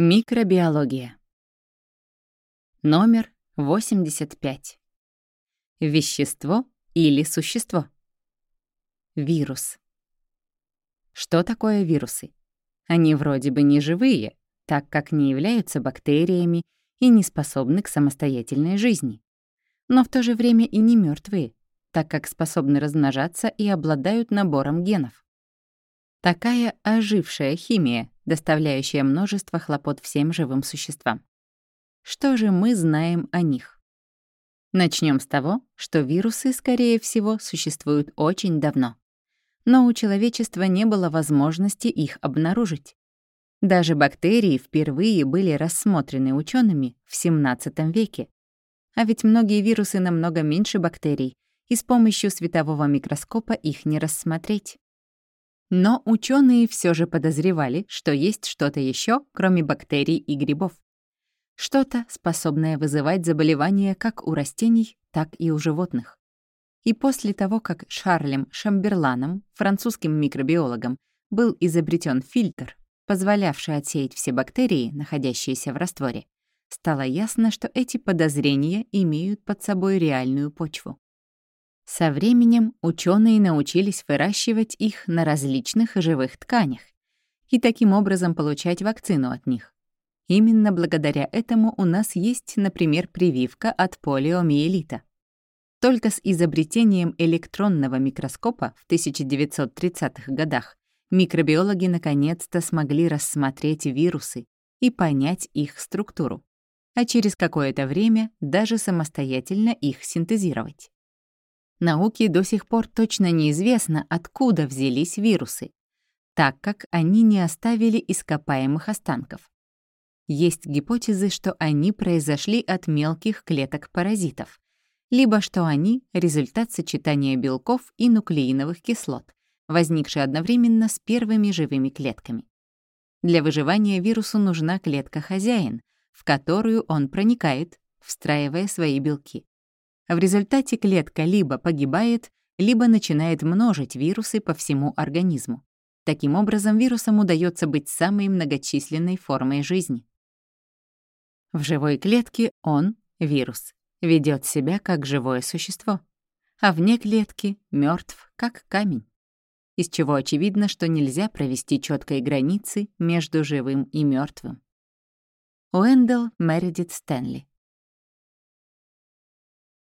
Микробиология. Номер 85. Вещество или существо. Вирус. Что такое вирусы? Они вроде бы не живые, так как не являются бактериями и не способны к самостоятельной жизни. Но в то же время и не мертвые, так как способны размножаться и обладают набором генов. Такая ожившая химия, доставляющая множество хлопот всем живым существам. Что же мы знаем о них? Начнем с того, что вирусы, скорее всего, существуют очень давно. Но у человечества не было возможности их обнаружить. Даже бактерии впервые были рассмотрены учеными в XVII веке. А ведь многие вирусы намного меньше бактерий, и с помощью светового микроскопа их не рассмотреть. Но ученые все же подозревали, что есть что-то еще, кроме бактерий и грибов. Что-то, способное вызывать заболевания как у растений, так и у животных. И после того, как Шарлем Шамберланом, французским микробиологом, был изобретен фильтр, позволявший отсеять все бактерии, находящиеся в растворе, стало ясно, что эти подозрения имеют под собой реальную почву. Со временем ученые научились выращивать их на различных живых тканях и таким образом получать вакцину от них. Именно благодаря этому у нас есть, например, прививка от полиомиелита. Только с изобретением электронного микроскопа в 1930-х годах микробиологи наконец-то смогли рассмотреть вирусы и понять их структуру, а через какое-то время даже самостоятельно их синтезировать. Науке до сих пор точно неизвестно, откуда взялись вирусы, так как они не оставили ископаемых останков. Есть гипотезы, что они произошли от мелких клеток-паразитов, либо что они — результат сочетания белков и нуклеиновых кислот, возникшие одновременно с первыми живыми клетками. Для выживания вирусу нужна клетка-хозяин, в которую он проникает, встраивая свои белки. В результате клетка либо погибает, либо начинает множить вирусы по всему организму. Таким образом, вирусам удается быть самой многочисленной формой жизни. В живой клетке он, вирус, ведет себя как живое существо, а вне клетки мертв, как камень. Из чего очевидно, что нельзя провести четкой границы между живым и мертвым. Уэндell Мередит Стэнли